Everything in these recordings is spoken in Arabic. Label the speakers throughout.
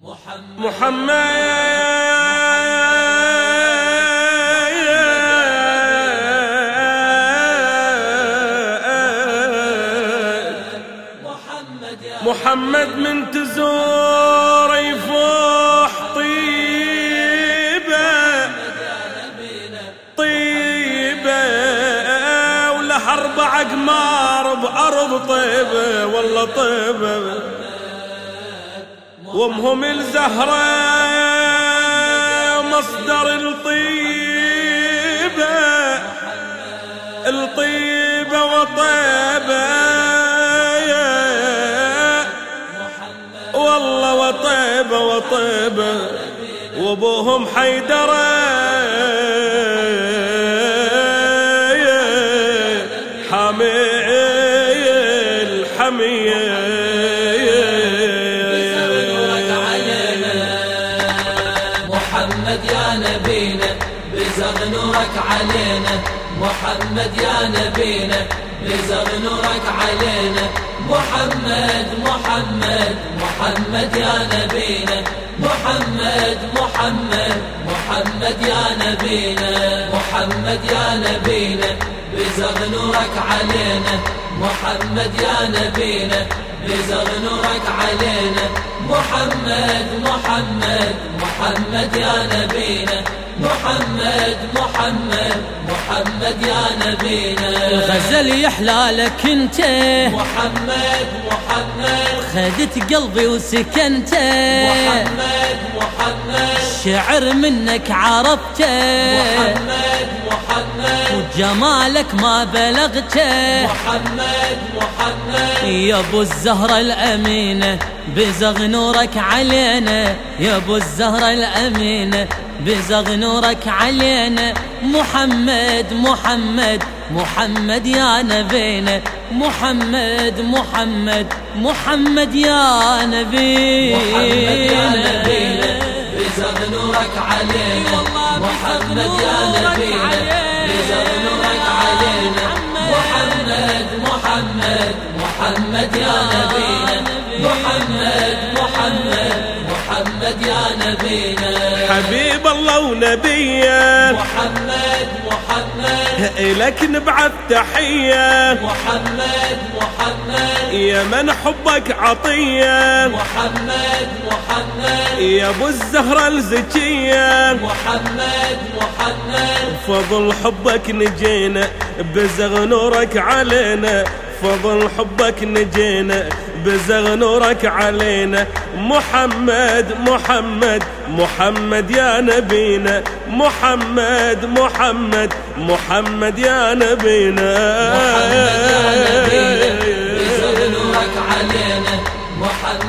Speaker 1: محمد محمد من تزور يفوح طيبة طيبة وله أربع أقمار بأرض طيبة والله طيبة. وامهم الزهرة مصدر الطيبة الطيبة وطيبة والله وطيبة وطيبة وابوهم حيدرة.
Speaker 2: علينا محمد يا نبينا. بزغ نورك علينا. محمد محمد محمد يا نبينا. محمد محمد محمد يا نبينا. محمد يا نبينا. بزغ نورك علينا محمد يا نبينا. بزغ نورك علينا محمد محمد محمد يا نبينا. محمد محمد محمد يا نبينا.
Speaker 3: الغزل يحلى لك انت.
Speaker 2: محمد محمد.
Speaker 3: خدت قلبي وسكنت.
Speaker 2: محمد محمد.
Speaker 3: شعر منك عرفته
Speaker 2: محمد محمد.
Speaker 3: وجمالك ما بلغته.
Speaker 2: محمد محمد.
Speaker 3: يا ابو الزهرة الأمينة بزغ نورك علينا. يا ابو الزهرة الأمينة بزغ نورك علينا. محمد محمد محمد يا نبينا. محمد محمد محمد يا نبينا.
Speaker 2: بزغ نورك علينا. محمد يا نبينا. محمد محمد يا نبينا. محمد محمد محمد يا نبينا.
Speaker 1: حبيب الله ونبيه
Speaker 2: محمد محمد.
Speaker 1: إلك نبعث تحية.
Speaker 2: محمد محمد.
Speaker 1: يا من حبك عطية.
Speaker 2: محمد محمد.
Speaker 1: يا أبو الزهرة الزكية.
Speaker 2: محمد محمد.
Speaker 1: فضل حبك نجينا بزغ نورك علينا. فضل حبك نجينا بزغ نورك علينا. محمد محمد محمد يا نبينا. محمد محمد محمد يا نبينا.
Speaker 2: بزغ نورك علينا.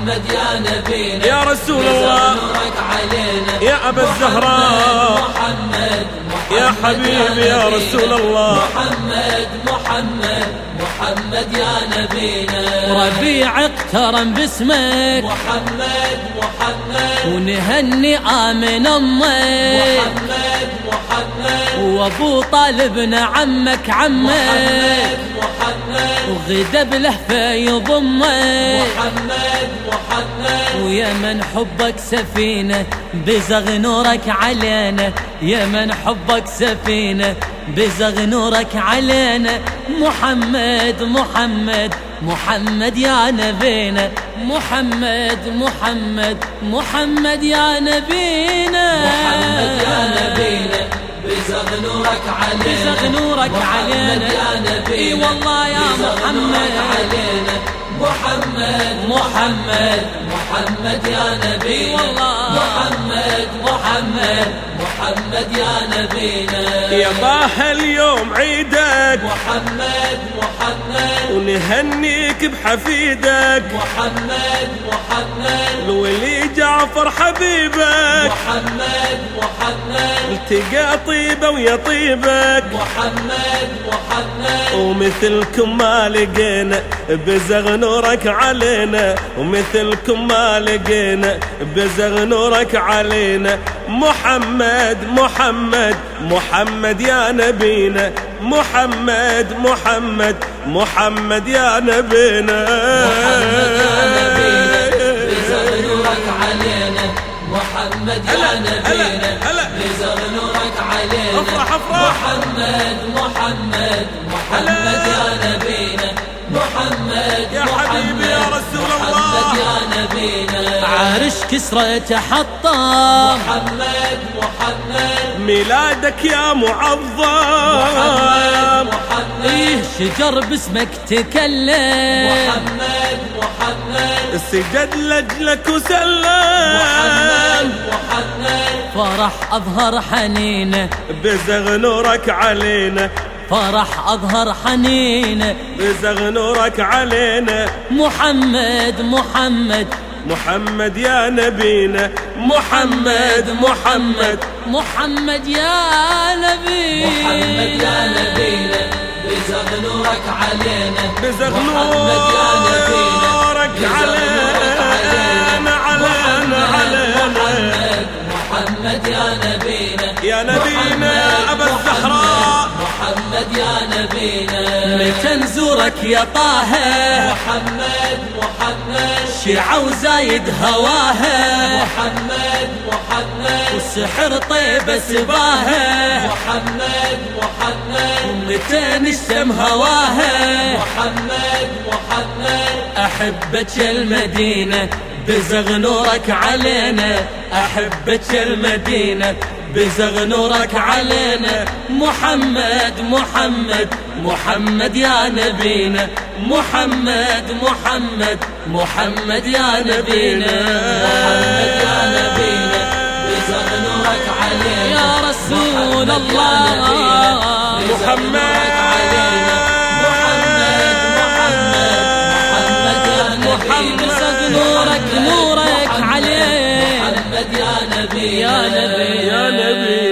Speaker 2: محمد يا نبينا
Speaker 1: يا رسول الله.
Speaker 2: نورك علينا
Speaker 1: يا أبا الزهراء.
Speaker 2: محمد محمد
Speaker 1: يا حبيبي يا
Speaker 2: نبينا.
Speaker 1: رسول الله.
Speaker 2: محمد محمد محمد يا نبينا
Speaker 3: ربيع اقترن باسمك
Speaker 2: محمد محمد
Speaker 3: ونهني آمن أمك
Speaker 2: محمد
Speaker 3: وابو طالبنا عمك عمك.
Speaker 2: محمد محمد
Speaker 3: وغدا بلهفة يضمك.
Speaker 2: محمد محمد.
Speaker 3: ويا من حبك سفينة بزغ نورك علينا. يا من حبك سفينة بزغ نورك علينا. محمد محمد محمد يا نبينا. محمد محمد محمد يا نبينا.
Speaker 2: محمد يا نبينا. بزغ نورك علينا.
Speaker 3: بزغ نورك
Speaker 2: محمد
Speaker 3: علينا.
Speaker 2: يا نبينا
Speaker 3: إي والله يا محمد.
Speaker 2: علينا. محمد. محمد. محمد يا نبينا
Speaker 3: والله.
Speaker 2: محمد. محمد. محمد يا نبينا.
Speaker 1: يا طه اليوم عيدك.
Speaker 2: محمد محمد.
Speaker 1: ونهنيك بحفيدك.
Speaker 2: محمد محمد.
Speaker 1: الولي جعفر حبيبك.
Speaker 2: محمد محمد.
Speaker 1: التقى طيبة ويا طيبك.
Speaker 2: محمد محمد.
Speaker 1: ومثلكم ما لقينا بزغ نورك علينا. ومثلكم ما لقينا بزغ نورك علينا. محمد محمد محمد يا نبينا. محمد محمد محمد يا نبينا.
Speaker 2: محمد يا نبينا. محمد يا نبينا بزغ نورك علينا.
Speaker 1: افرح افرح.
Speaker 2: محمد محمد محمد يا نبينا. محمد
Speaker 1: يا حبيبي يا رسول الله.
Speaker 2: محمد يا نبينا.
Speaker 3: عرش كسرى تحطم
Speaker 2: محمد محمد.
Speaker 1: ميلادك يا معظم.
Speaker 2: محمد
Speaker 3: شجر باسمك تكلم.
Speaker 2: محمد محمد.
Speaker 1: سجد لجلك وسلم.
Speaker 2: محمد محمد.
Speaker 3: فرح أظهر حنينه
Speaker 1: بزغ نورك علينا.
Speaker 3: فرح أظهر حنينه
Speaker 1: بزغ نورك علينا.
Speaker 3: محمد محمد.
Speaker 1: محمد يا نبينا. محمد محمد.
Speaker 3: محمد يا نبي.
Speaker 2: محمد يا نبينا. بزغ نورك علينا
Speaker 1: بزغ نورك علينا علينا علينا.
Speaker 2: محمد محمد يا نبينا.
Speaker 1: يا نبينا. أبا الزهراء.
Speaker 2: محمد يا نبينا.
Speaker 3: متى نزورك يا طه
Speaker 2: محمد محمد.
Speaker 3: شيعة وزايد هواها
Speaker 2: محمد
Speaker 3: والسحر طيبة سباها
Speaker 2: محمد محمد.
Speaker 3: متى نشتم هواها.
Speaker 2: محمد محمد.
Speaker 3: أحبك المدينة بزغ نورك علينا. أحبك المدينة بزغ نورك علينا. محمد محمد محمد يا نبينا. محمد محمد محمد يا نبينا.
Speaker 2: محمد يا نبينا. بزغ
Speaker 3: يا رسول
Speaker 2: محمد
Speaker 3: الله.
Speaker 2: نورك علينا محمد محمد محمد يا
Speaker 3: محمد نورك نورك عليه
Speaker 2: محمد يا نبينا
Speaker 3: يا نبي.
Speaker 1: يا نبي.